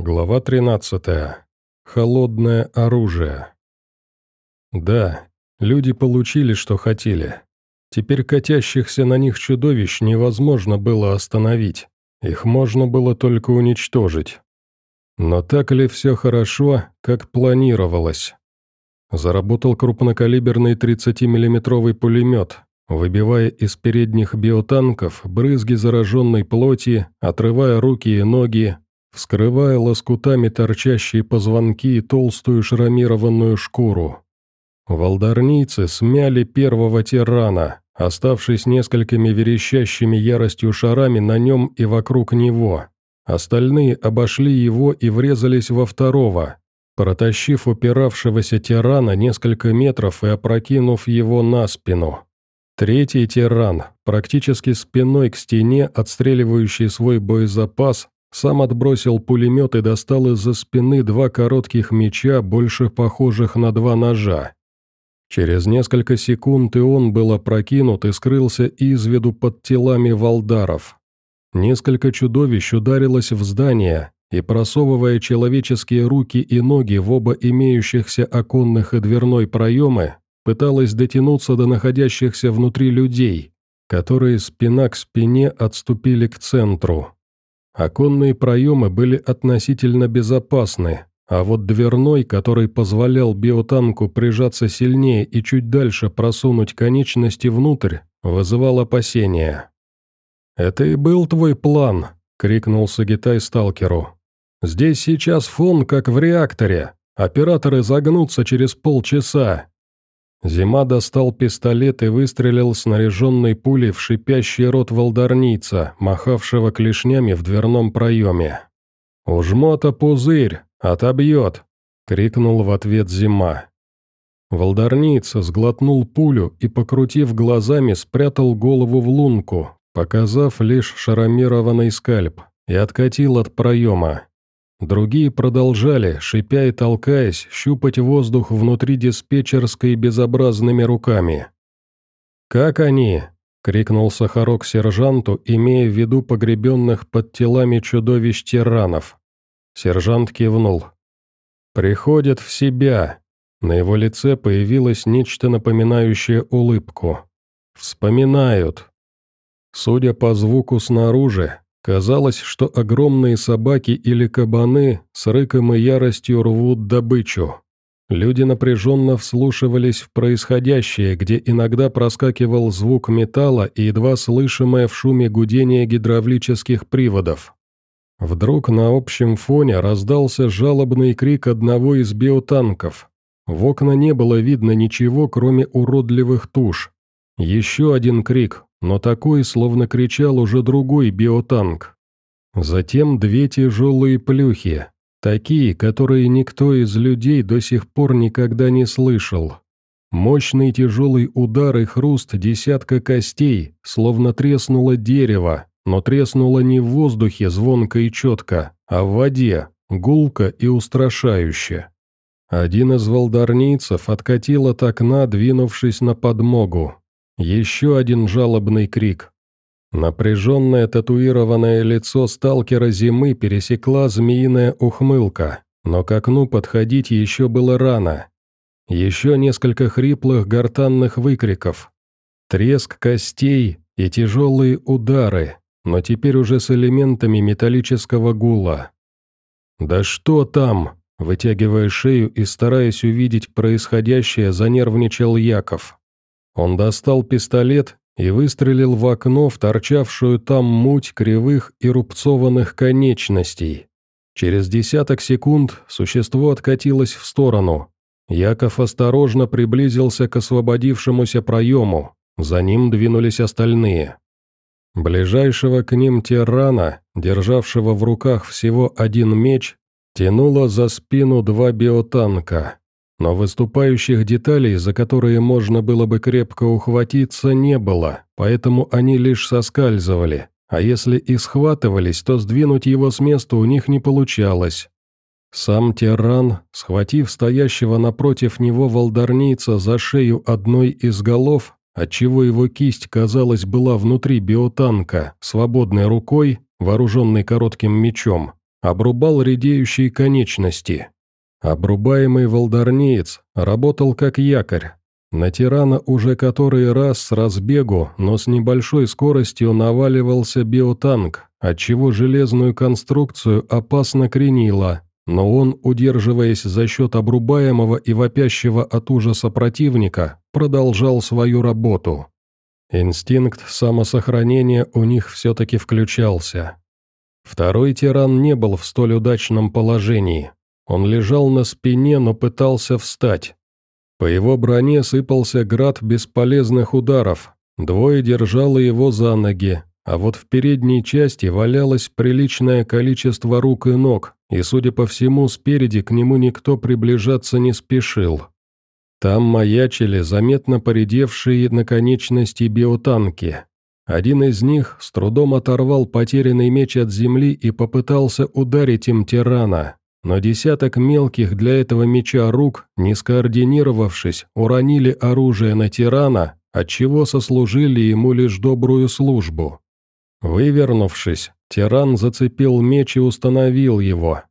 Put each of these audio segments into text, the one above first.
Глава 13. Холодное оружие. Да, люди получили, что хотели. Теперь катящихся на них чудовищ невозможно было остановить. Их можно было только уничтожить. Но так ли все хорошо, как планировалось? Заработал крупнокалиберный 30-миллиметровый пулемет, выбивая из передних биотанков брызги зараженной плоти, отрывая руки и ноги, вскрывая лоскутами торчащие позвонки и толстую шрамированную шкуру. Волдарнийцы смяли первого тирана, оставшись несколькими верещащими яростью шарами на нем и вокруг него. Остальные обошли его и врезались во второго, протащив упиравшегося тирана несколько метров и опрокинув его на спину. Третий тиран, практически спиной к стене, отстреливающий свой боезапас, сам отбросил пулемет и достал из-за спины два коротких меча, больше похожих на два ножа. Через несколько секунд и он был опрокинут и скрылся из виду под телами валдаров. Несколько чудовищ ударилось в здание, и, просовывая человеческие руки и ноги в оба имеющихся оконных и дверной проемы, пыталось дотянуться до находящихся внутри людей, которые спина к спине отступили к центру. Оконные проемы были относительно безопасны, а вот дверной, который позволял биотанку прижаться сильнее и чуть дальше просунуть конечности внутрь, вызывал опасения. «Это и был твой план», — крикнул Сагитай сталкеру. «Здесь сейчас фон, как в реакторе. Операторы загнутся через полчаса. Зима достал пистолет и выстрелил снаряженной пулей в шипящий рот волдарница, махавшего клешнями в дверном проеме. «У жмота пузырь! Отобьет!» — крикнул в ответ Зима. Волдарница сглотнул пулю и, покрутив глазами, спрятал голову в лунку, показав лишь шаромированный скальп, и откатил от проема. Другие продолжали, шипя и толкаясь, щупать воздух внутри диспетчерской безобразными руками. «Как они?» — крикнул Сахарок сержанту, имея в виду погребенных под телами чудовищ-тиранов. Сержант кивнул. «Приходят в себя». На его лице появилось нечто напоминающее улыбку. «Вспоминают». Судя по звуку снаружи, Казалось, что огромные собаки или кабаны с рыком и яростью рвут добычу. Люди напряженно вслушивались в происходящее, где иногда проскакивал звук металла и едва слышимое в шуме гудение гидравлических приводов. Вдруг на общем фоне раздался жалобный крик одного из биотанков. В окна не было видно ничего, кроме уродливых туш. Еще один крик, но такой, словно кричал уже другой биотанк. Затем две тяжелые плюхи, такие, которые никто из людей до сих пор никогда не слышал. Мощный тяжелый удар и хруст десятка костей, словно треснуло дерево, но треснуло не в воздухе звонко и четко, а в воде, гулко и устрашающе. Один из волдарнийцев откатил от окна, двинувшись на подмогу, еще один жалобный крик. Напряженное татуированное лицо сталкера зимы пересекла змеиная ухмылка, но к окну подходить еще было рано. Еще несколько хриплых гортанных выкриков. Треск костей и тяжелые удары, но теперь уже с элементами металлического гула. «Да что там?» Вытягивая шею и стараясь увидеть происходящее, занервничал Яков. Он достал пистолет и выстрелил в окно в торчавшую там муть кривых и рубцованных конечностей. Через десяток секунд существо откатилось в сторону. Яков осторожно приблизился к освободившемуся проему, за ним двинулись остальные. Ближайшего к ним тирана, державшего в руках всего один меч, тянуло за спину два биотанка. Но выступающих деталей, за которые можно было бы крепко ухватиться, не было, поэтому они лишь соскальзывали, а если и схватывались, то сдвинуть его с места у них не получалось. Сам тиран, схватив стоящего напротив него волдарнийца за шею одной из голов, отчего его кисть, казалось, была внутри биотанка, свободной рукой, вооруженной коротким мечом, обрубал редеющие конечности. Обрубаемый волдарнеец работал как якорь. На тирана уже который раз с разбегу, но с небольшой скоростью наваливался биотанк, отчего железную конструкцию опасно кренило, но он, удерживаясь за счет обрубаемого и вопящего от ужаса противника, продолжал свою работу. Инстинкт самосохранения у них все-таки включался. Второй тиран не был в столь удачном положении. Он лежал на спине, но пытался встать. По его броне сыпался град бесполезных ударов. Двое держало его за ноги, а вот в передней части валялось приличное количество рук и ног, и, судя по всему, спереди к нему никто приближаться не спешил. Там маячили заметно поредевшие на конечности биотанки. Один из них с трудом оторвал потерянный меч от земли и попытался ударить им тирана, но десяток мелких для этого меча рук, не скоординировавшись, уронили оружие на тирана, отчего сослужили ему лишь добрую службу. Вывернувшись, тиран зацепил меч и установил его.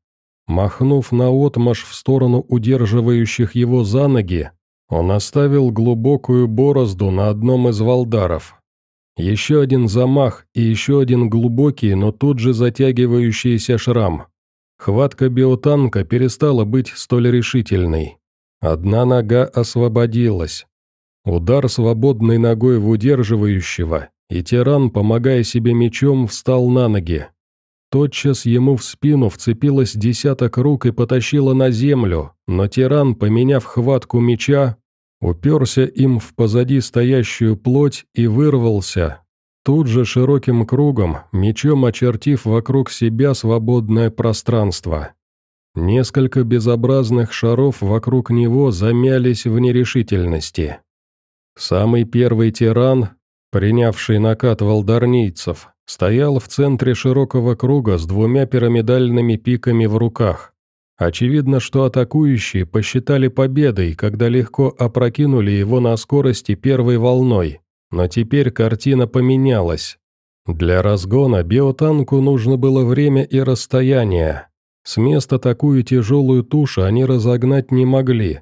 Махнув наотмашь в сторону удерживающих его за ноги, он оставил глубокую борозду на одном из валдаров. Еще один замах и еще один глубокий, но тут же затягивающийся шрам. Хватка биотанка перестала быть столь решительной. Одна нога освободилась. Удар свободной ногой в удерживающего, и тиран, помогая себе мечом, встал на ноги. Тотчас ему в спину вцепилось десяток рук и потащило на землю, но тиран, поменяв хватку меча, уперся им в позади стоящую плоть и вырвался, тут же широким кругом, мечом очертив вокруг себя свободное пространство. Несколько безобразных шаров вокруг него замялись в нерешительности. Самый первый тиран, принявший накат волдарнийцев, стоял в центре широкого круга с двумя пирамидальными пиками в руках. Очевидно, что атакующие посчитали победой, когда легко опрокинули его на скорости первой волной. Но теперь картина поменялась. Для разгона биотанку нужно было время и расстояние. С места такую тяжелую тушу они разогнать не могли.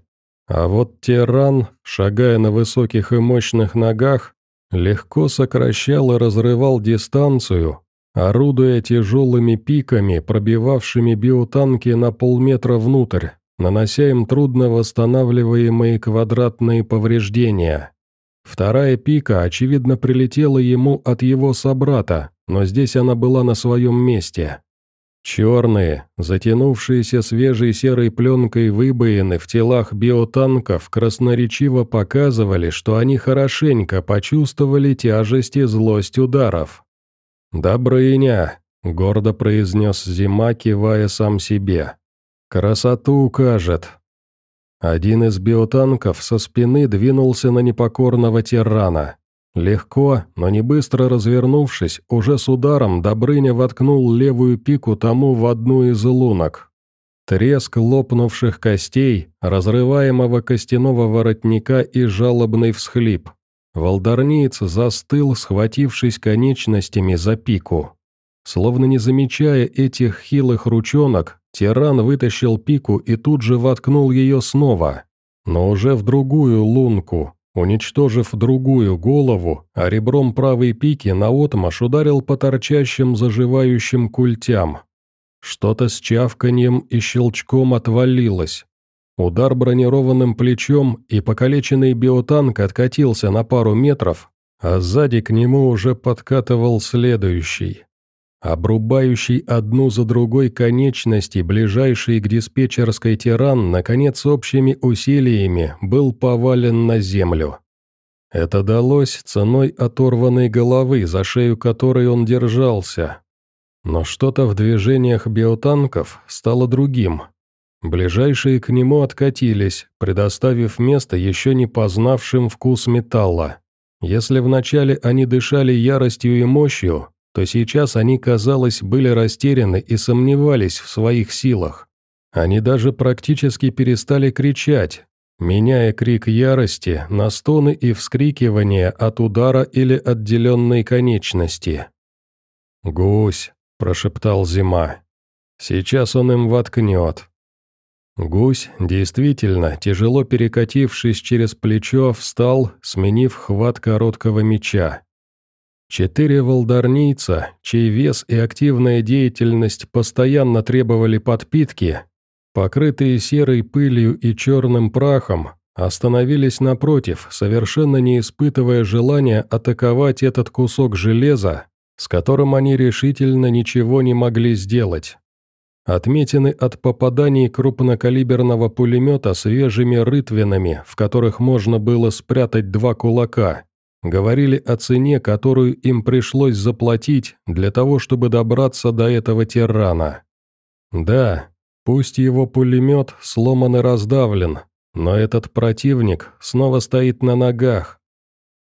А вот тиран, шагая на высоких и мощных ногах, легко сокращал и разрывал дистанцию, орудуя тяжелыми пиками, пробивавшими биотанки на полметра внутрь, нанося им трудно восстанавливаемые квадратные повреждения. Вторая пика, очевидно, прилетела ему от его собрата, но здесь она была на своем месте. Черные, затянувшиеся свежей серой пленкой выбоины в телах биотанков красноречиво показывали, что они хорошенько почувствовали тяжесть и злость ударов. «Добрыня», — гордо произнес Зима, кивая сам себе. «Красоту укажет». Один из биотанков со спины двинулся на непокорного тирана. Легко, но не быстро развернувшись, уже с ударом Добрыня воткнул левую пику тому в одну из лунок. Треск лопнувших костей, разрываемого костяного воротника и жалобный всхлип. Волдарниец застыл, схватившись конечностями за пику. Словно не замечая этих хилых ручонок, тиран вытащил пику и тут же воткнул ее снова, но уже в другую лунку, Уничтожив другую голову, а ребром правой пики наотмашь ударил по торчащим заживающим культям. Что-то с чавканьем и щелчком отвалилось. Удар бронированным плечом, и покалеченный биотанк откатился на пару метров, а сзади к нему уже подкатывал следующий. Обрубающий одну за другой конечности, ближайший к диспетчерской тиран, наконец общими усилиями был повален на землю. Это далось ценой оторванной головы, за шею которой он держался. Но что-то в движениях биотанков стало другим. Ближайшие к нему откатились, предоставив место еще не познавшим вкус металла. Если вначале они дышали яростью и мощью, то сейчас они, казалось, были растеряны и сомневались в своих силах. Они даже практически перестали кричать, меняя крик ярости на стоны и вскрикивания от удара или отделенной конечности. «Гусь», – прошептал Зима. Сейчас он им воткнет. Гусь, действительно, тяжело перекатившись через плечо, встал, сменив хват короткого меча. Четыре волдарнийца, чей вес и активная деятельность постоянно требовали подпитки, покрытые серой пылью и черным прахом, остановились напротив, совершенно не испытывая желания атаковать этот кусок железа, с которым они решительно ничего не могли сделать. Отметины от попаданий крупнокалиберного пулемета свежими рытвинами, в которых можно было спрятать два кулака, говорили о цене, которую им пришлось заплатить для того, чтобы добраться до этого тирана. Да, пусть его пулемет сломан и раздавлен, но этот противник снова стоит на ногах.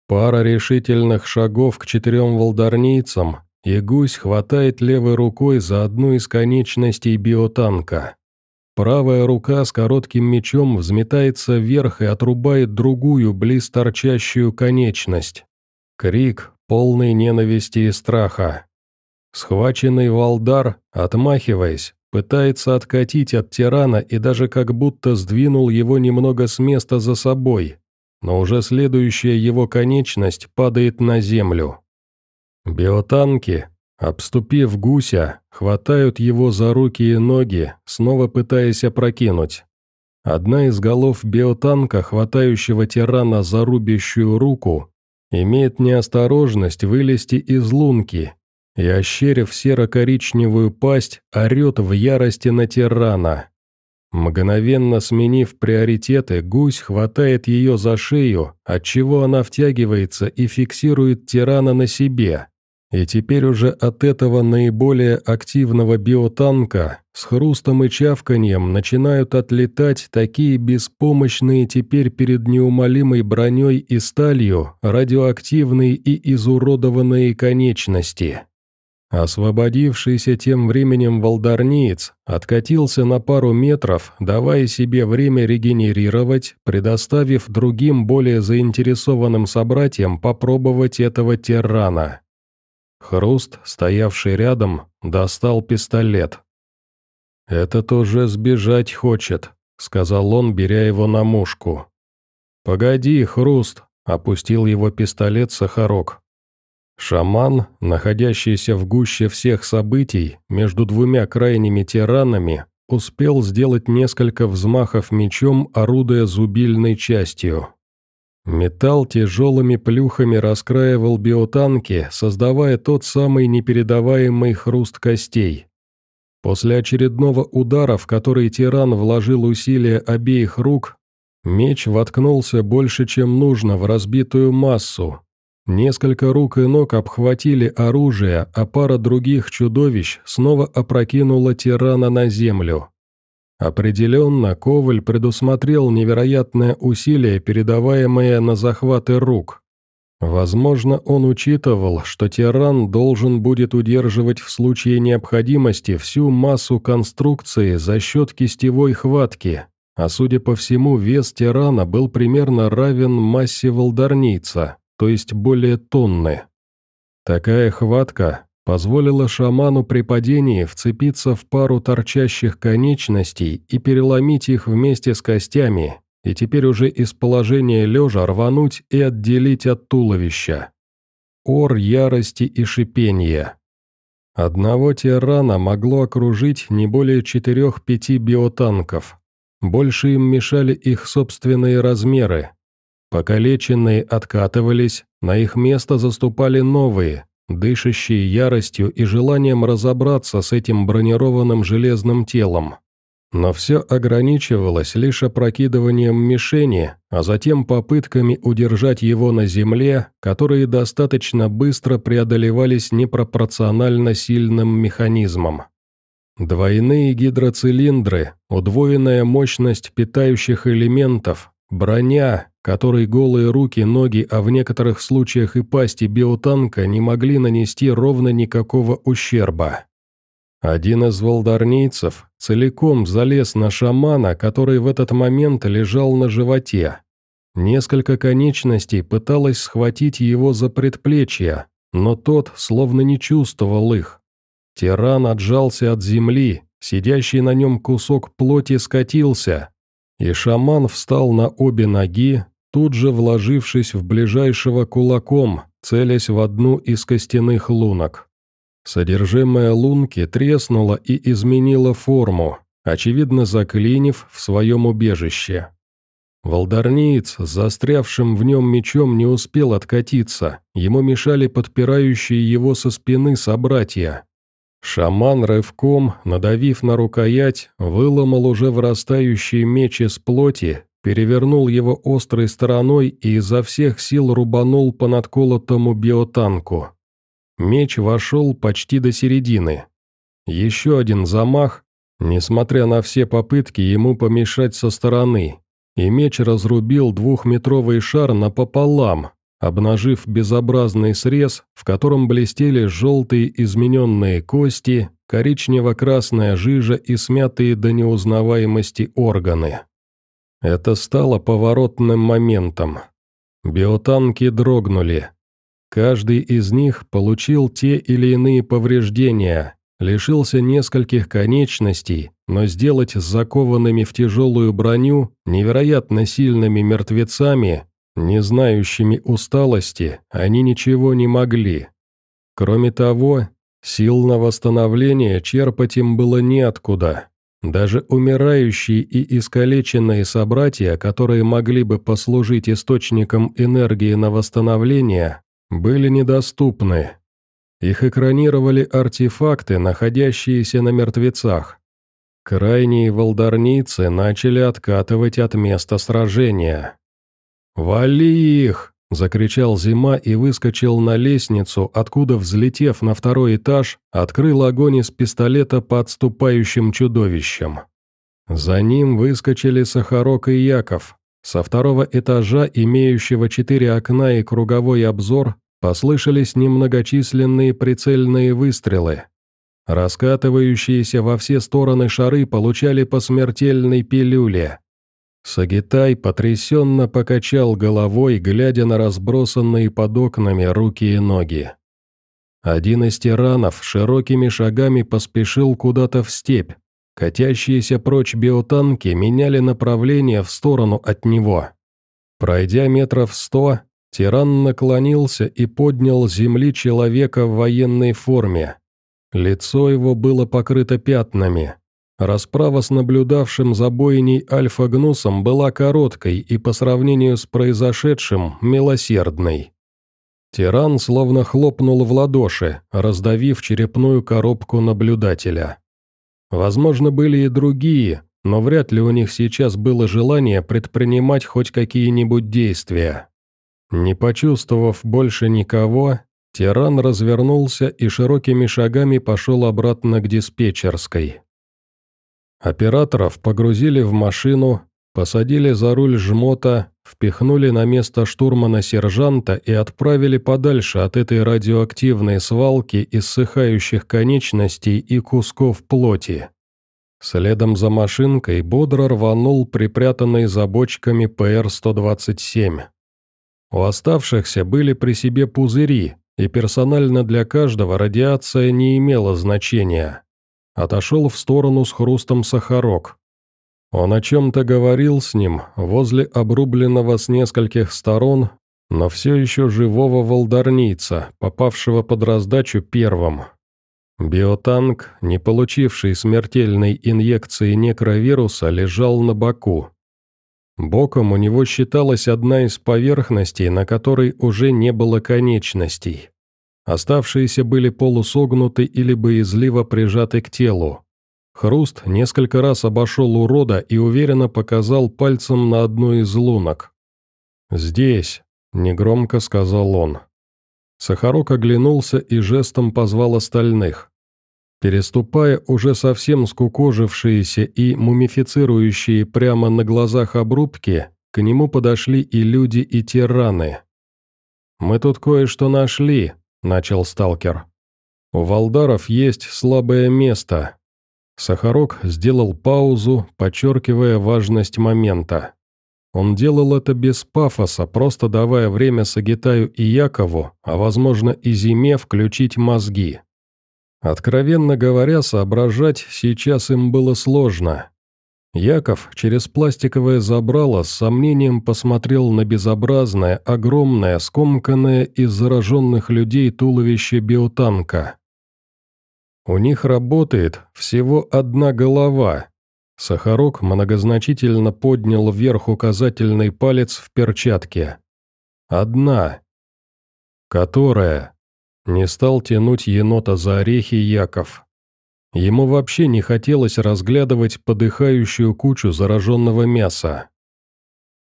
Пара решительных шагов к четырем волдарнийцам, и гусь хватает левой рукой за одну из конечностей биотанка. Правая рука с коротким мечом взметается вверх и отрубает другую, близ торчащую конечность. Крик, полный ненависти и страха. Схваченный Валдар, отмахиваясь, пытается откатить от тирана и даже как будто сдвинул его немного с места за собой, но уже следующая его конечность падает на землю. Биотанки, обступив гуся, хватают его за руки и ноги, снова пытаясь опрокинуть. Одна из голов биотанка, хватающего тирана за рубящую руку, имеет неосторожность вылезти из лунки и, ощерив серо-коричневую пасть, орет в ярости на тирана. Мгновенно сменив приоритеты, гусь хватает ее за шею, отчего она втягивается и фиксирует тирана на себе. И теперь уже от этого наиболее активного биотанка с хрустом и чавканьем начинают отлетать такие беспомощные теперь перед неумолимой броней и сталью радиоактивные и изуродованные конечности. Освободившийся тем временем волдарниец откатился на пару метров, давая себе время регенерировать, предоставив другим более заинтересованным собратьям попробовать этого тирана. Хруст, стоявший рядом, достал пистолет. «Этот уже сбежать хочет», — сказал он, беря его на мушку. «Погоди, Хруст», — опустил его пистолет Сахарок. Шаман, находящийся в гуще всех событий, между двумя крайними тиранами, успел сделать несколько взмахов мечом, орудуя зубильной частью. Металл тяжелыми плюхами раскраивал биотанки, создавая тот самый непередаваемый хруст костей. После очередного удара, в который тиран вложил усилия обеих рук, меч воткнулся больше, чем нужно, в разбитую массу. Несколько рук и ног обхватили оружие, а пара других чудовищ снова опрокинула тирана на землю. Определенно, Коваль предусмотрел невероятное усилие, передаваемое на захваты рук. Возможно, он учитывал, что тиран должен будет удерживать в случае необходимости всю массу конструкции за счет кистевой хватки, а судя по всему, вес тирана был примерно равен массе волдарнийца, то есть более тонны. Такая хватка позволила шаману при падении вцепиться в пару торчащих конечностей и переломить их вместе с костями, и теперь уже из положения лежа рвануть и отделить от туловища. Ор ярости и шипения. Одного тирана могло окружить не более четырех-пяти биотанков. Больше им мешали их собственные размеры. Покалеченные откатывались, на их место заступали новые, дышащие яростью и желанием разобраться с этим бронированным железным телом. Но все ограничивалось лишь опрокидыванием мишени, а затем попытками удержать его на земле, которые достаточно быстро преодолевались непропорционально сильным механизмом. Двойные гидроцилиндры, удвоенная мощность питающих элементов, броня, которой голые руки, ноги, а в некоторых случаях и пасти биотанка не могли нанести ровно никакого ущерба. Один из волдарнийцев целиком залез на шамана, который в этот момент лежал на животе. Несколько конечностей пыталось схватить его за предплечья, но тот словно не чувствовал их. Тиран отжался от земли, сидящий на нем кусок плоти скатился, и шаман встал на обе ноги, тут же вложившись в ближайшего кулаком, целясь в одну из костяных лунок. Содержимое лунки треснуло и изменило форму, очевидно заклинив в своем убежище. Волдарниец застрявшим в нем мечом не успел откатиться, ему мешали подпирающие его со спины собратья. Шаман рывком, надавив на рукоять, выломал уже вырастающий меч из плоти, перевернул его острой стороной и изо всех сил рубанул по надколотому биотанку. Меч вошел почти до середины. Еще один замах, несмотря на все попытки ему помешать со стороны, и меч разрубил двухметровый шар напополам, обнажив безобразный срез, в котором блестели желтые измененные кости, коричнево-красная жижа и смятые до неузнаваемости органы. Это стало поворотным моментом. Биотанки дрогнули. Каждый из них получил те или иные повреждения, лишился нескольких конечностей, но сделать с закованными в тяжелую броню невероятно сильными мертвецами, не знающими усталости, они ничего не могли. Кроме того, сил на восстановление черпать им было неоткуда. Даже умирающие и искалеченные собратья, которые могли бы послужить источником энергии на восстановление, были недоступны. Их экранировали артефакты, находящиеся на мертвецах. Крайние волдарницы начали откатывать от места сражения. «Вали их!» – закричал Зима и выскочил на лестницу, откуда, взлетев на второй этаж, открыл огонь из пистолета по отступающим чудовищам. За ним выскочили Сахарок и Яков. Со второго этажа, имеющего четыре окна и круговой обзор, послышались немногочисленные прицельные выстрелы. Раскатывающиеся во все стороны шары получали по смертельной пилюле. Сагитай потрясенно покачал головой, глядя на разбросанные под окнами руки и ноги. Один из тиранов широкими шагами поспешил куда-то в степь. Катящиеся прочь биотанки меняли направление в сторону от него. Пройдя метров сто, тиран наклонился и поднял с земли человека в военной форме. Лицо его было покрыто пятнами. Расправа с наблюдавшим за бойней Альфа-Гнусом была короткой и по сравнению с произошедшим милосердной. Тиран словно хлопнул в ладоши, раздавив черепную коробку наблюдателя. Возможно, были и другие, но вряд ли у них сейчас было желание предпринимать хоть какие-нибудь действия. Не почувствовав больше никого, тиран развернулся и широкими шагами пошел обратно к диспетчерской. Операторов погрузили в машину, посадили за руль жмота, впихнули на место штурмана-сержанта и отправили подальше от этой радиоактивной свалки иссыхающих конечностей и кусков плоти. Следом за машинкой бодро рванул припрятанный за бочками ПР-127. У оставшихся были при себе пузыри, и персонально для каждого радиация не имела значения. Отошел в сторону с хрустом сахарок. Он о чем-то говорил с ним возле обрубленного с нескольких сторон, но все еще живого волдарнийца, попавшего под раздачу первым. Биотанк, не получивший смертельной инъекции некровируса, лежал на боку. Боком у него считалась одна из поверхностей, на которой уже не было конечностей. Оставшиеся были полусогнуты или боязливо прижаты к телу. Хруст несколько раз обошел урода и уверенно показал пальцем на одну из лунок. «Здесь», — негромко сказал он. Сахарок оглянулся и жестом позвал остальных. Переступая уже совсем скукожившиеся и мумифицирующие прямо на глазах обрубки, к нему подошли и люди, и тираны. «Мы тут кое-что нашли», начал сталкер. «У Валдаров есть слабое место». Сахарок сделал паузу, подчеркивая важность момента. Он делал это без пафоса, просто давая время Сагитаю и Якову, а возможно и Зиме включить мозги. Откровенно говоря, соображать сейчас им было сложно. Яков через пластиковое забрало с сомнением посмотрел на безобразное, огромное, скомканное из зараженных людей туловище биотанка. У них работает всего одна голова. Сахарок многозначительно поднял вверх указательный палец в перчатке. Одна. Которая. Не стал тянуть енота за орехи Яков. Ему вообще не хотелось разглядывать подыхающую кучу зараженного мяса.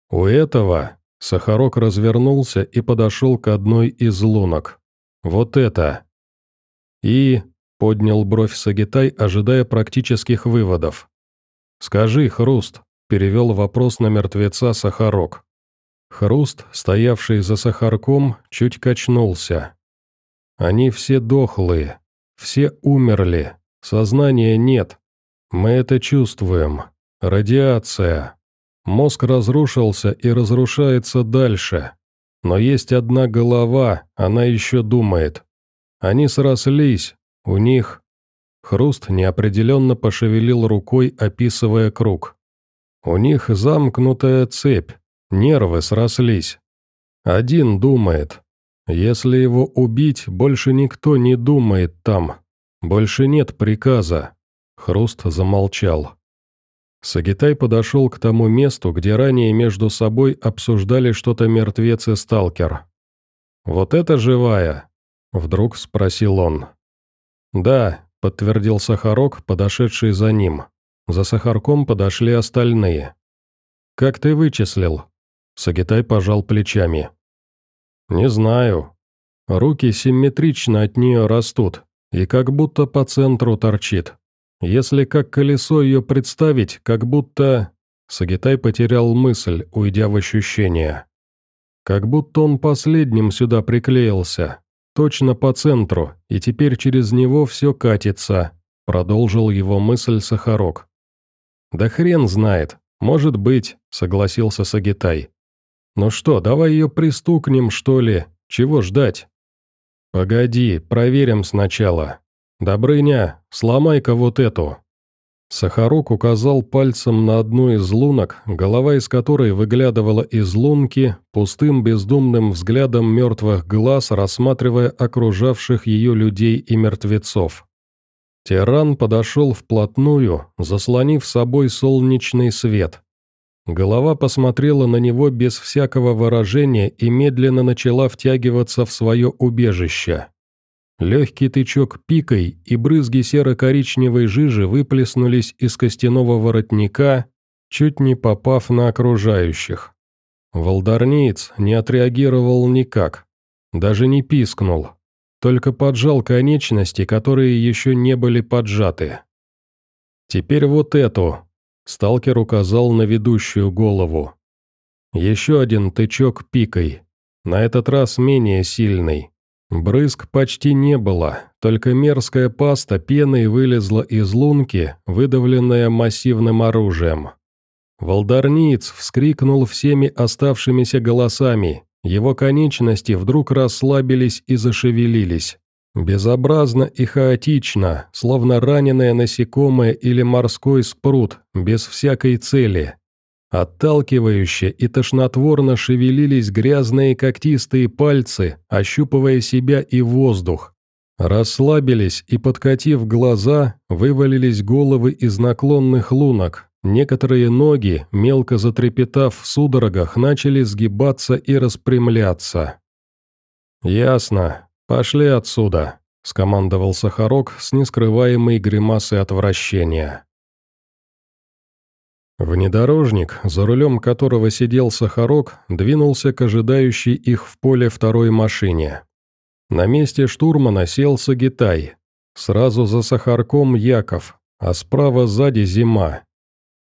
У этого Сахарок развернулся и подошел к одной из лунок. Вот это. И поднял бровь Сагитай, ожидая практических выводов. «Скажи, Хруст», — перевел вопрос на мертвеца Сахарок. Хруст, стоявший за Сахарком, чуть качнулся. «Они все дохлые, все умерли, Сознания нет. Мы это чувствуем. Радиация. Мозг разрушился и разрушается дальше. Но есть одна голова, она еще думает. Они срослись, у них... Хруст неопределенно пошевелил рукой, описывая круг. У них замкнутая цепь, нервы срослись. Один думает. Если его убить, больше никто не думает там. «Больше нет приказа», — Хруст замолчал. Сагитай подошел к тому месту, где ранее между собой обсуждали что-то мертвец и сталкер. «Вот это живая?» — вдруг спросил он. «Да», — подтвердил Сахарок, подошедший за ним. За Сахарком подошли остальные. «Как ты вычислил?» Сагитай пожал плечами. «Не знаю. Руки симметрично от нее растут, и как будто по центру торчит. Если как колесо ее представить, как будто... Сагитай потерял мысль, уйдя в ощущение. Как будто он последним сюда приклеился, точно по центру, и теперь через него все катится, продолжил его мысль Сахарок. «Да хрен знает, может быть», — согласился Сагитай. «Ну что, давай ее пристукнем, что ли? Чего ждать?» «Погоди, проверим сначала. Добрыня, сломай-ка вот эту». Сахарок указал пальцем на одну из лунок, голова из которой выглядывала из лунки, пустым бездумным взглядом мертвых глаз, рассматривая окружавших ее людей и мертвецов. Тиран подошел вплотную, заслонив собой солнечный свет. Голова посмотрела на него без всякого выражения и медленно начала втягиваться в свое убежище. Легкий тычок пикой и брызги серо-коричневой жижи выплеснулись из костяного воротника, чуть не попав на окружающих. Волдарниец не отреагировал никак, даже не пискнул, только поджал конечности, которые еще не были поджаты. «Теперь вот эту», Сталкер указал на ведущую голову. Еще один тычок пикой. На этот раз менее сильный. Брызг почти не было, только мерзкая паста пеной вылезла из лунки, выдавленная массивным оружием. Волдарниц вскрикнул всеми оставшимися голосами, его конечности вдруг расслабились и зашевелились. Безобразно и хаотично, словно раненое насекомое или морской спрут, без всякой цели. Отталкивающе и тошнотворно шевелились грязные когтистые пальцы, ощупывая себя и воздух. Расслабились и, подкатив глаза, вывалились головы из наклонных лунок. Некоторые ноги, мелко затрепетав в судорогах, начали сгибаться и распрямляться. «Ясно. «Пошли отсюда», — скомандовал Сахарок с нескрываемой гримасой отвращения. Внедорожник, за рулем которого сидел Сахарок, двинулся к ожидающей их в поле второй машине. На месте штурмана сел Сагитай. Сразу за Сахарком Яков, а справа сзади зима.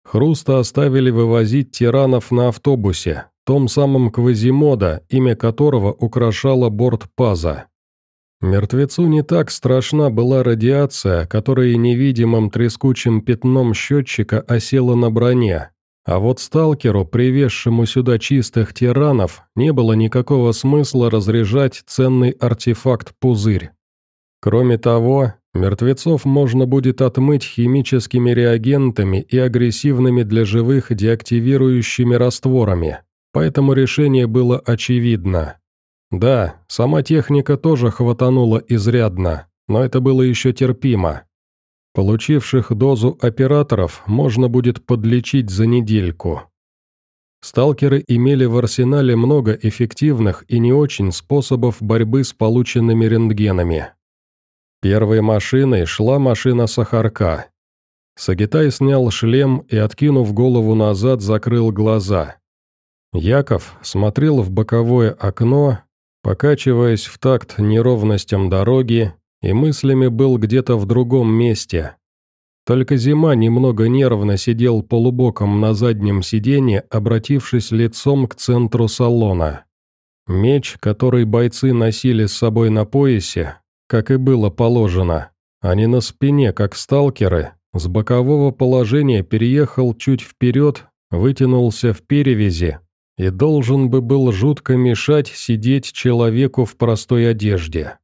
Хруста оставили вывозить тиранов на автобусе, том самом Квазимода, имя которого украшало борт Паза. Мертвецу не так страшна была радиация, которая невидимым трескучим пятном счетчика осела на броне. А вот сталкеру, привезшему сюда чистых тиранов, не было никакого смысла разряжать ценный артефакт-пузырь. Кроме того, мертвецов можно будет отмыть химическими реагентами и агрессивными для живых деактивирующими растворами, поэтому решение было очевидно. Да, сама техника тоже хватанула изрядно, но это было еще терпимо. Получивших дозу операторов можно будет подлечить за недельку. Сталкеры имели в арсенале много эффективных и не очень способов борьбы с полученными рентгенами. Первой машиной шла машина Сахарка. Сагитай снял шлем и, откинув голову назад, закрыл глаза. Яков смотрел в боковое окно, покачиваясь в такт неровностям дороги, и мыслями был где-то в другом месте. Только зима немного нервно сидел полубоком на заднем сиденье, обратившись лицом к центру салона. Меч, который бойцы носили с собой на поясе, как и было положено, а не на спине, как сталкеры, с бокового положения переехал чуть вперед, вытянулся в перевязи и должен бы был жутко мешать сидеть человеку в простой одежде.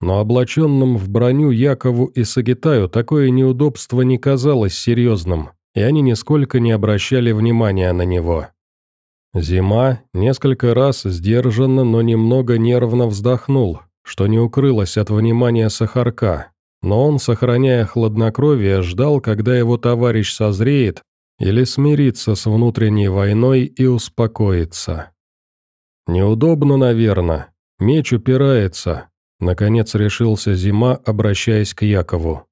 Но облаченным в броню Якову и Сагитаю такое неудобство не казалось серьезным, и они нисколько не обращали внимания на него. Зима несколько раз сдержанно, но немного нервно вздохнул, что не укрылось от внимания Сахарка, но он, сохраняя хладнокровие, ждал, когда его товарищ созреет или смирится с внутренней войной и успокоится. Неудобно, наверное. Меч упирается. Наконец решился Зима, обращаясь к Якову.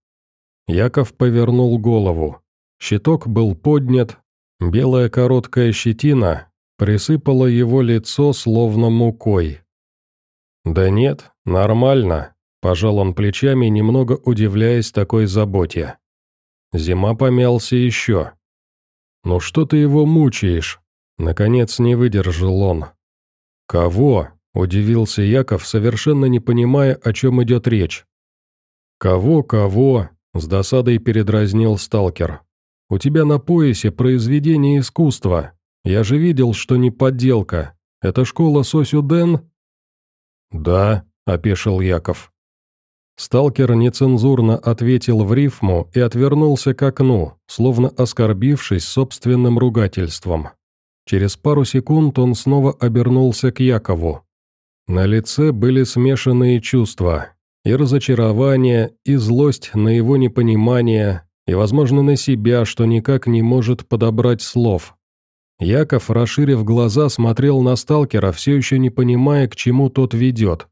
Яков повернул голову. Щиток был поднят, белая короткая щетина присыпала его лицо словно мукой. «Да нет, нормально», – пожал он плечами, немного удивляясь такой заботе. Зима помялся еще. «Ну что ты его мучаешь?» Наконец не выдержал он. «Кого?» – удивился Яков, совершенно не понимая, о чем идет речь. «Кого, кого?» – с досадой передразнил сталкер. «У тебя на поясе произведение искусства. Я же видел, что не подделка. Это школа Сосюден?» «Да», — опешил Яков. Сталкер нецензурно ответил в рифму и отвернулся к окну, словно оскорбившись собственным ругательством. Через пару секунд он снова обернулся к Якову. На лице были смешанные чувства, и разочарование, и злость на его непонимание, и, возможно, на себя, что никак не может подобрать слов. Яков, расширив глаза, смотрел на сталкера, все еще не понимая, к чему тот ведет.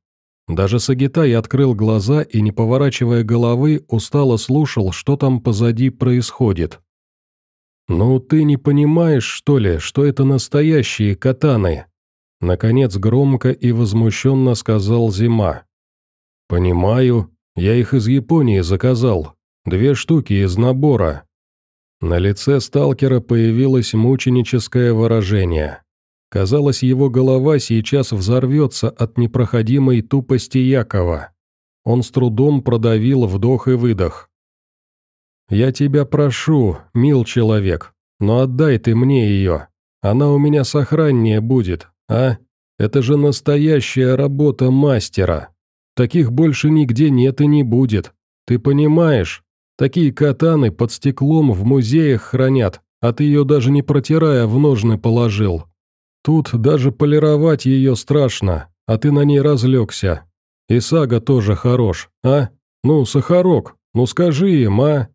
Даже Сагитай открыл глаза и, не поворачивая головы, устало слушал, что там позади происходит. «Ну, ты не понимаешь, что ли, что это настоящие катаны?» Наконец громко и возмущенно сказал Зима. «Понимаю, я их из Японии заказал. Две штуки из набора. На лице сталкера появилось мученическое выражение. Казалось, его голова сейчас взорвется от непроходимой тупости Якова. Он с трудом продавил вдох и выдох. «Я тебя прошу, мил человек, но отдай ты мне ее. Она у меня сохраннее будет, а? Это же настоящая работа мастера. Таких больше нигде нет и не будет. Ты понимаешь?» Такие катаны под стеклом в музеях хранят, а ты ее даже не протирая в ножны положил. Тут даже полировать ее страшно, а ты на ней разлегся. И Сага тоже хорош, а? Ну, Сахарок, ну скажи им, а?»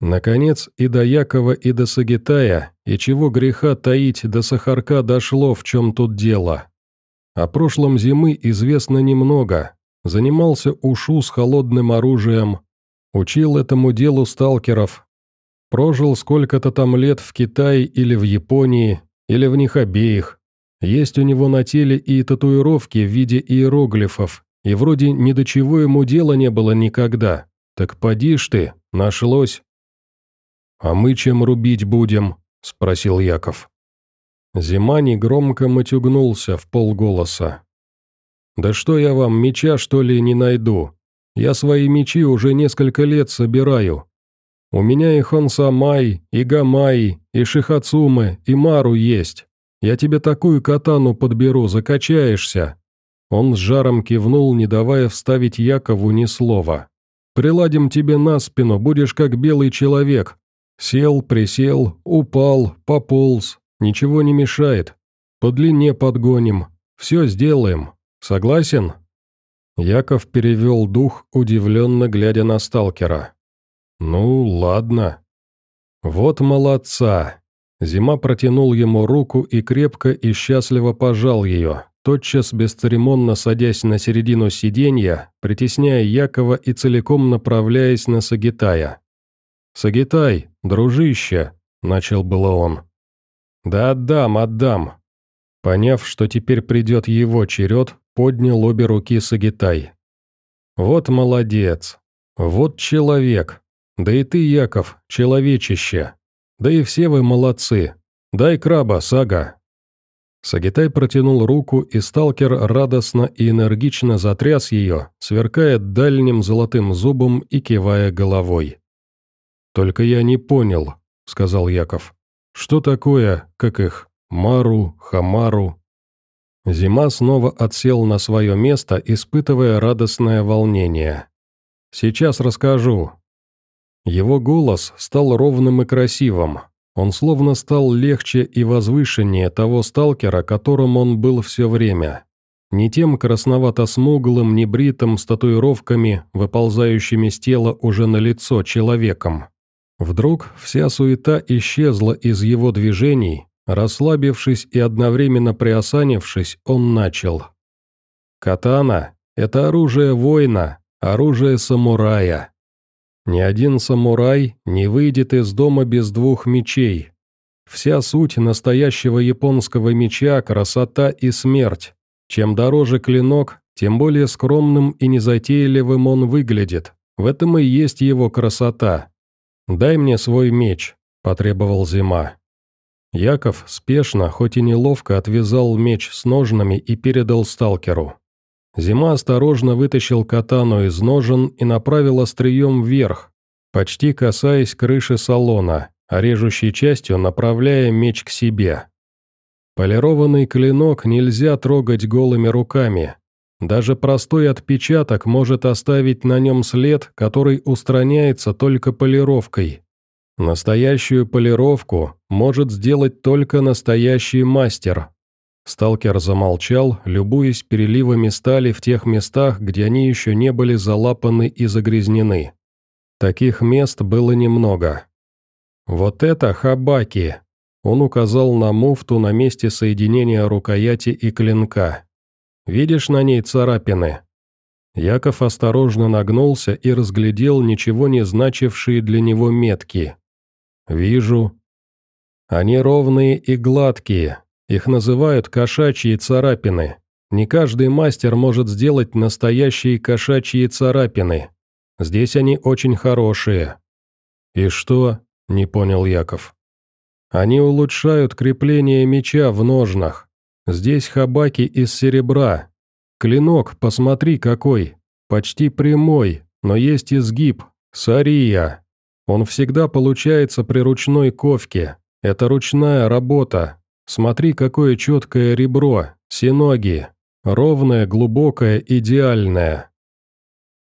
Наконец, и до Якова, и до Сагитая, и чего греха таить, до Сахарка дошло, в чем тут дело. О прошлом зимы известно немного. Занимался ушу с холодным оружием, Учил этому делу сталкеров. Прожил сколько-то там лет в Китае или в Японии, или в них обеих. Есть у него на теле и татуировки в виде иероглифов, и вроде ни до чего ему дела не было никогда. Так поди ж ты, нашлось. «А мы чем рубить будем?» – спросил Яков. Зима негромко матюгнулся в полголоса. «Да что я вам, меча, что ли, не найду? Я свои мечи уже несколько лет собираю. У меня и Хонсамай, и Гамай, и Шихацумы, и Мару есть. Я тебе такую катану подберу, закачаешься». Он с жаром кивнул, не давая вставить Якову ни слова. Приладим тебе на спину, будешь как белый человек. Сел, присел, упал, пополз. Ничего не мешает. По длине подгоним. Все сделаем. Согласен?» Яков перевел дух, удивленно глядя на сталкера. «Ну, ладно». «Вот молодца!» Зима протянул ему руку и крепко и счастливо пожал ее, тотчас бесцеремонно садясь на середину сиденья, притесняя Якова и целиком направляясь на Сагитая. «Сагитай, дружище!» – начал было он. «Да отдам, отдам!» Поняв, что теперь придет его черед, поднял обе руки Сагитай. «Вот молодец! Вот человек! Да и ты, Яков, человечище! Да и все вы молодцы! Дай краба, Сага!» Сагитай протянул руку, и сталкер радостно и энергично затряс ее, сверкая дальним золотым зубом и кивая головой. «Только я не понял», — сказал Яков. «Что такое, как их, Мару, Хамару?» Зима снова отсел на свое место, испытывая радостное волнение. «Сейчас расскажу». Его голос стал ровным и красивым. Он словно стал легче и возвышеннее того сталкера, которым он был все время. Не тем красновато-смуглым, небритым, с татуировками, выползающими с тела уже на лицо человеком. Вдруг вся суета исчезла из его движений, Расслабившись и одновременно приосанившись, он начал. «Катана — это оружие воина, оружие самурая. Ни один самурай не выйдет из дома без двух мечей. Вся суть настоящего японского меча – красота и смерть. Чем дороже клинок, тем более скромным и незатейливым он выглядит. В этом и есть его красота. «Дай мне свой меч», – потребовал Зима. Яков спешно, хоть и неловко, отвязал меч с ножнами и передал сталкеру. Зима осторожно вытащил катану из ножен и направил острием вверх, почти касаясь крыши салона, а режущей частью направляя меч к себе. Полированный клинок нельзя трогать голыми руками. Даже простой отпечаток может оставить на нем след, который устраняется только полировкой. Настоящую полировку может сделать только настоящий мастер. Сталкер замолчал, любуясь переливами стали в тех местах, где они еще не были залапаны и загрязнены. Таких мест было немного. «Вот это хабаки!» Он указал на муфту на месте соединения рукояти и клинка. «Видишь на ней царапины?» Яков осторожно нагнулся и разглядел ничего не значившие для него метки. «Вижу». «Они ровные и гладкие. Их называют кошачьи царапины. Не каждый мастер может сделать настоящие кошачьи царапины. Здесь они очень хорошие». «И что?» – не понял Яков. «Они улучшают крепление меча в ножнах. Здесь хабаки из серебра. Клинок, посмотри какой. Почти прямой, но есть изгиб. Сария. Он всегда получается при ручной ковке. Это ручная работа. Смотри, какое четкое ребро, синоги. Ровное, глубокое, идеальное.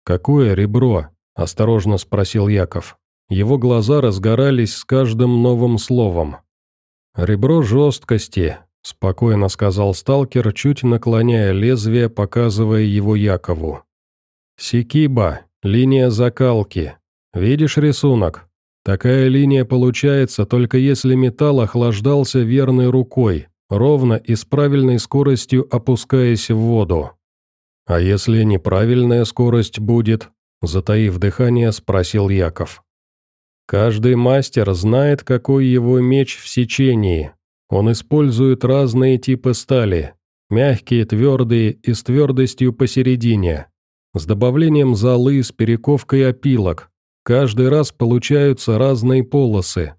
«Какое ребро?» – осторожно спросил Яков. Его глаза разгорались с каждым новым словом. «Ребро жесткости», – спокойно сказал сталкер, чуть наклоняя лезвие, показывая его Якову. «Секиба, линия закалки, Видишь рисунок? Такая линия получается только если металл охлаждался верной рукой, ровно и с правильной скоростью опускаясь в воду. А если неправильная скорость будет? Затаив дыхание, спросил Яков. Каждый мастер знает, какой его меч в сечении. Он использует разные типы стали. Мягкие, твердые и с твердостью посередине. С добавлением золы с перековкой опилок, Каждый раз получаются разные полосы.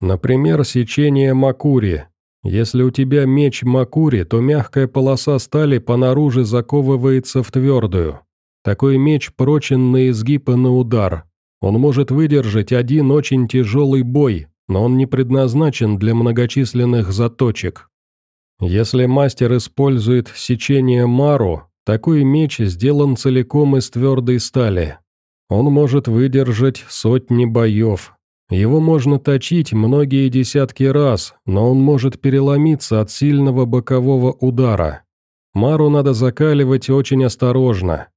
Например, сечение макури. Если у тебя меч макури, то мягкая полоса стали понаружи заковывается в твердую. Такой меч прочен на изгиб и на удар. Он может выдержать один очень тяжелый бой, но он не предназначен для многочисленных заточек. Если мастер использует сечение мару, такой меч сделан целиком из твердой стали. Он может выдержать сотни боев. Его можно точить многие десятки раз, но он может переломиться от сильного бокового удара. Мару надо закаливать очень осторожно.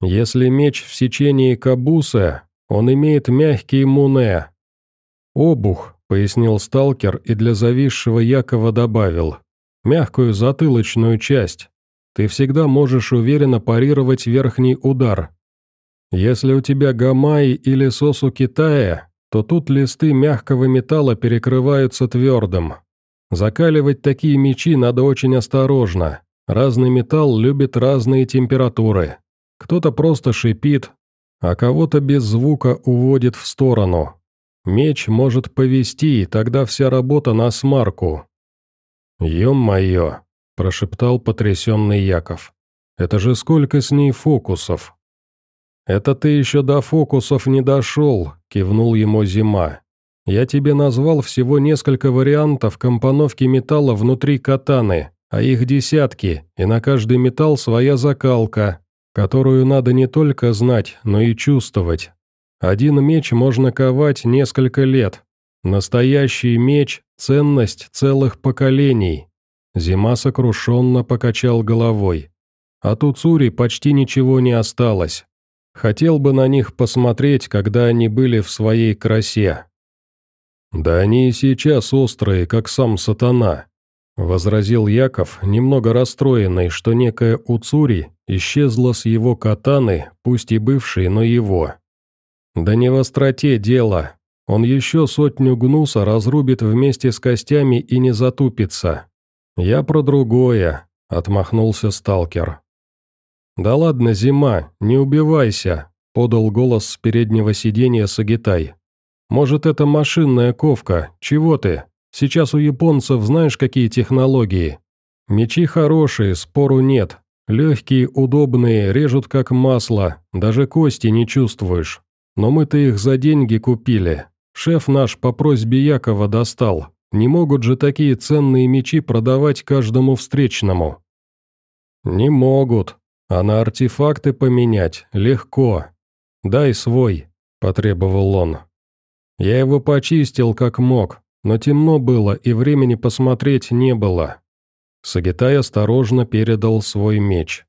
Если меч в сечении кабуса, он имеет мягкий муне. «Обух», — пояснил сталкер и для зависшего Якова добавил, «мягкую затылочную часть. Ты всегда можешь уверенно парировать верхний удар. Если у тебя гамай или сосу Китая, то тут листы мягкого металла перекрываются твердым. Закаливать такие мечи надо очень осторожно. Разный металл любит разные температуры. Кто-то просто шипит, а кого-то без звука уводит в сторону. Меч может повести, и тогда вся работа на смарку. «Ё-моё!» – прошептал потрясенный Яков. «Это же сколько с ней фокусов!» «Это ты еще до фокусов не дошел», – кивнул ему Зима. «Я тебе назвал всего несколько вариантов компоновки металла внутри катаны, а их десятки, и на каждый металл своя закалка, которую надо не только знать, но и чувствовать. Один меч можно ковать несколько лет. Настоящий меч – ценность целых поколений». Зима сокрушенно покачал головой. От Уцури почти ничего не осталось. Хотел бы на них посмотреть, когда они были в своей красе. «Да они и сейчас острые, как сам сатана», — возразил Яков, немного расстроенный, что некая Уцури исчезла с его катаны, пусть и бывшей, но его. «Да не в остроте дело. Он еще сотню гнуса разрубит вместе с костями и не затупится. Я про другое», — отмахнулся сталкер. «Да ладно, зима, не убивайся», — подал голос с переднего сиденья Сагитай. «Может, это машинная ковка, чего ты? Сейчас у японцев знаешь, какие технологии? Мечи хорошие, спору нет. Легкие, удобные, режут как масло, даже кости не чувствуешь. Но мы-то их за деньги купили. Шеф наш по просьбе Якова достал. Не могут же такие ценные мечи продавать каждому встречному». «Не могут», а на артефакты поменять легко. Дай свой», – потребовал он. Я его почистил как мог, но темно было и времени посмотреть не было. Сагитай осторожно передал свой меч.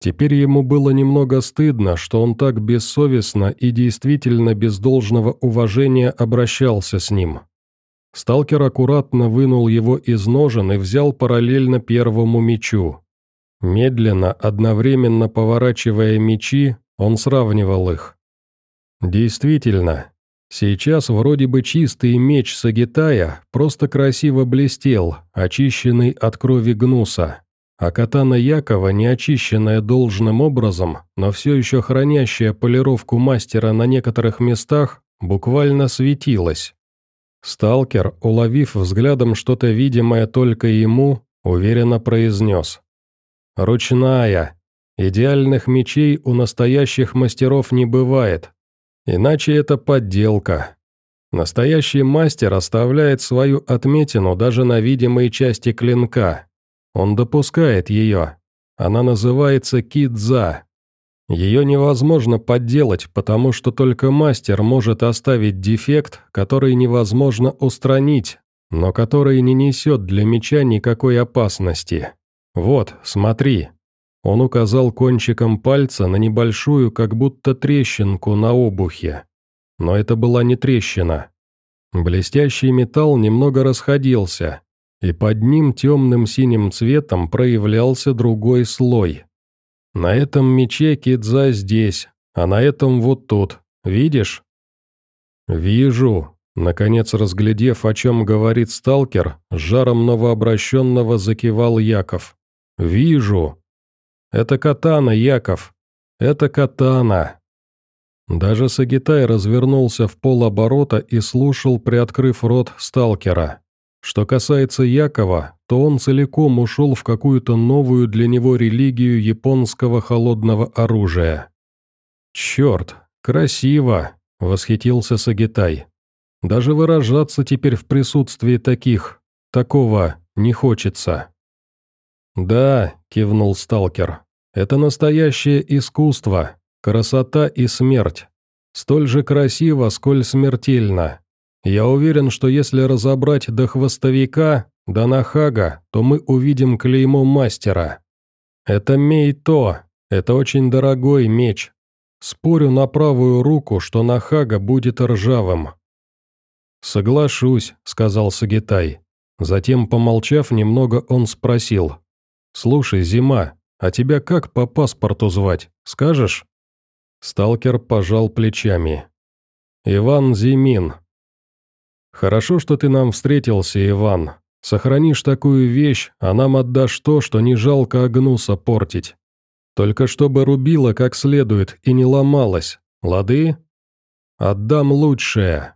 Теперь ему было немного стыдно, что он так бессовестно и действительно без должного уважения обращался с ним. Сталкер аккуратно вынул его из ножен и взял параллельно первому мечу. Медленно, одновременно поворачивая мечи, он сравнивал их. Действительно, сейчас вроде бы чистый меч Сагитая просто красиво блестел, очищенный от крови гнуса, а катана Якова, не очищенная должным образом, но все еще хранящая полировку мастера на некоторых местах, буквально светилась. Сталкер, уловив взглядом что-то видимое только ему, уверенно произнес. Ручная. Идеальных мечей у настоящих мастеров не бывает. Иначе это подделка. Настоящий мастер оставляет свою отметину даже на видимой части клинка. Он допускает ее. Она называется кидза. Ее невозможно подделать, потому что только мастер может оставить дефект, который невозможно устранить, но который не несет для меча никакой опасности. «Вот, смотри». Он указал кончиком пальца на небольшую, как будто трещинку на обухе. Но это была не трещина. Блестящий металл немного расходился, и под ним темным синим цветом проявлялся другой слой. На этом мече кидза здесь, а на этом вот тут. Видишь? «Вижу», наконец разглядев, о чем говорит сталкер, с жаром новообращенного закивал Яков. «Вижу. Это катана, Яков. Это катана». Даже Сагитай развернулся в полоборота и слушал, приоткрыв рот сталкера. Что касается Якова, то он целиком ушел в какую-то новую для него религию японского холодного оружия. «Черт, красиво!» – восхитился Сагитай. «Даже выражаться теперь в присутствии таких, такого не хочется». «Да», – кивнул сталкер, – «это настоящее искусство, красота и смерть, Столь же красиво, сколь смертельно. Я уверен, что если разобрать до хвостовика, до нахага, то мы увидим клеймо мастера. Это мейто, это очень дорогой меч. Спорю на правую руку, что нахага будет ржавым. «Соглашусь», — сказал Сагитай. Затем, помолчав немного, он спросил. «Слушай, Зима, а тебя как по паспорту звать, скажешь?» Сталкер пожал плечами. «Иван Зимин». «Хорошо, что ты нам встретился, Иван. Сохранишь такую вещь, а нам отдашь то, что не жалко огнуса портить. Только чтобы рубило как следует и не ломалось, лады? Отдам лучшее».